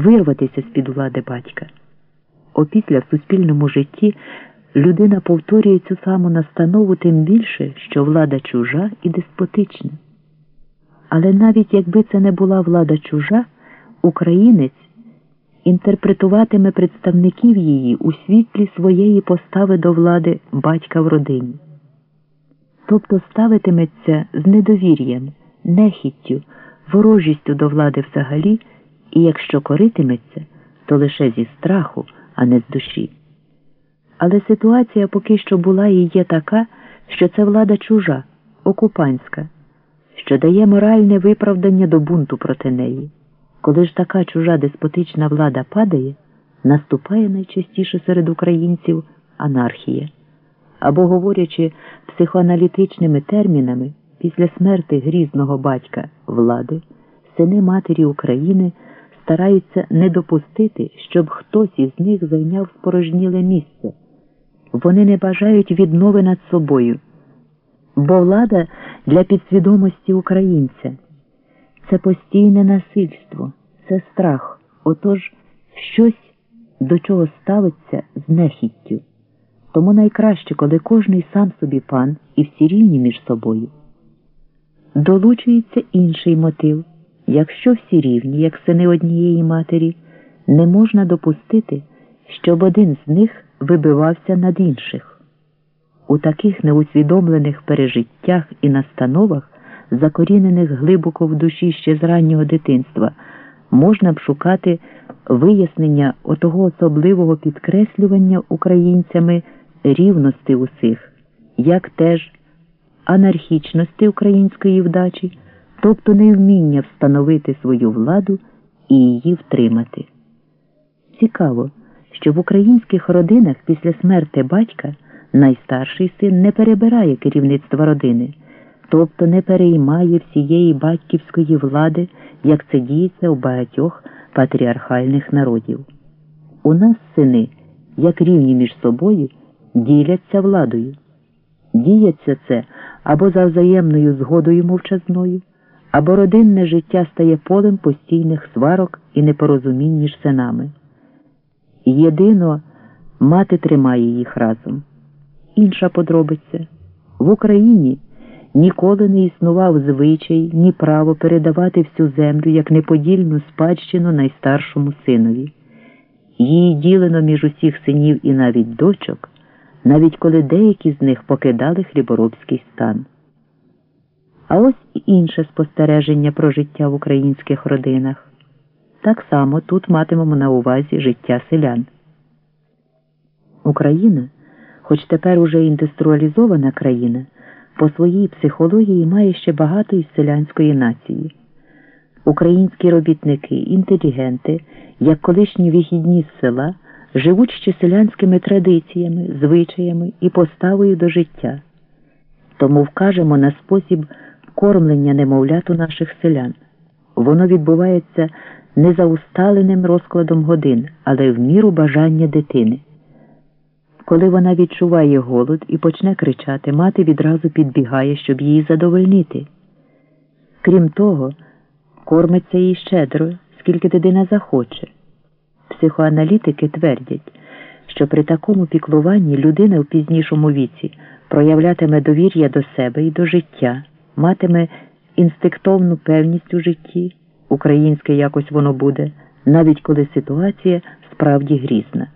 вирватися з-під влади батька. Опісля в суспільному житті людина повторює цю саму настанову тим більше, що влада чужа і деспотична. Але навіть якби це не була влада чужа, українець інтерпретуватиме представників її у світлі своєї постави до влади батька в родині. Тобто ставитиметься з недовір'ям, нехіттю, ворожістю до влади взагалі, і якщо коритиметься, то лише зі страху, а не з душі. Але ситуація поки що була і є така, що це влада чужа, окупанська, що дає моральне виправдання до бунту проти неї. Коли ж така чужа деспотична влада падає, наступає найчастіше серед українців анархія. Або, говорячи психоаналітичними термінами, після смерти грізного батька влади, сини матері України стараються не допустити, щоб хтось із них зайняв спорожніле місце. Вони не бажають віднови над собою, бо влада для підсвідомості українця це постійне насильство, це страх, отож щось до чого ставиться з нехіттю. Тому найкраще, коли кожний сам собі пан і всі рівні між собою. Долучується інший мотив якщо всі рівні, як сини однієї матері, не можна допустити, щоб один з них вибивався над інших. У таких неусвідомлених пережиттях і настановах, закорінених глибоко в душі ще з раннього дитинства, можна б шукати вияснення отого особливого підкреслювання українцями рівності усіх, як теж анархічності української вдачі, тобто невміння встановити свою владу і її втримати. Цікаво, що в українських родинах після смерти батька найстарший син не перебирає керівництва родини, тобто не переймає всієї батьківської влади, як це діється у багатьох патріархальних народів. У нас сини, як рівні між собою, діляться владою. Діється це або за взаємною згодою мовчазною, або родинне життя стає полем постійних сварок і непорозумінь між синами. Єдино мати тримає їх разом. Інша подробиця в Україні ніколи не існував звичай ні право передавати всю землю як неподільну спадщину найстаршому синові. Її ділено між усіх синів і навіть дочок, навіть коли деякі з них покидали хліборобський стан. А ось і інше спостереження про життя в українських родинах. Так само тут матимемо на увазі життя селян. Україна, хоч тепер уже індустріалізована країна, по своїй психології має ще багато із селянської нації. Українські робітники, інтелігенти, як колишні вихідні з села, живуть ще селянськими традиціями, звичаями і поставою до життя. Тому вкажемо на спосіб кормлення немовлят у наших селян. Воно відбувається не за усталеним розкладом годин, але в міру бажання дитини. Коли вона відчуває голод і почне кричати, мати відразу підбігає, щоб її задовольнити. Крім того, кормиться їй щедро, скільки дитина захоче. Психоаналітики твердять, що при такому піклуванні людина в пізнішому віці проявлятиме довір'я до себе і до життя, матиме інстинктовну певність у житті, українське якось воно буде, навіть коли ситуація справді грізна.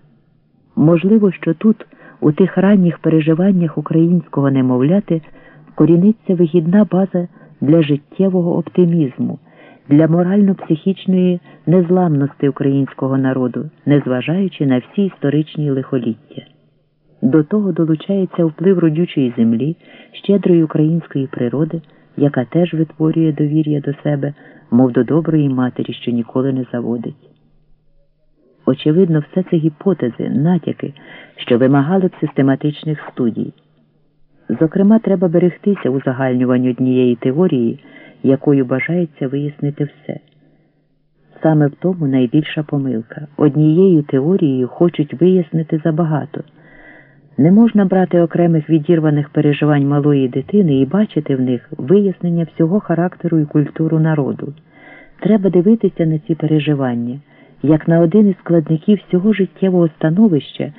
Можливо, що тут, у тих ранніх переживаннях українського немовляти, коріниться вигідна база для життєвого оптимізму, для морально-психічної незламності українського народу, незважаючи на всі історичні лихоліття. До того долучається вплив родючої землі, щедрої української природи, яка теж витворює довір'я до себе, мов до доброї матері, що ніколи не заводить. Очевидно, все це гіпотези, натяки, що вимагали б систематичних студій. Зокрема, треба берегтися узагальнюванню однієї теорії, якою бажається вияснити все. Саме в тому найбільша помилка. Однією теорією хочуть вияснити забагато. Не можна брати окремих відірваних переживань малої дитини і бачити в них вияснення всього характеру і культуру народу. Треба дивитися на ці переживання як на один із складників всього життєвого становища.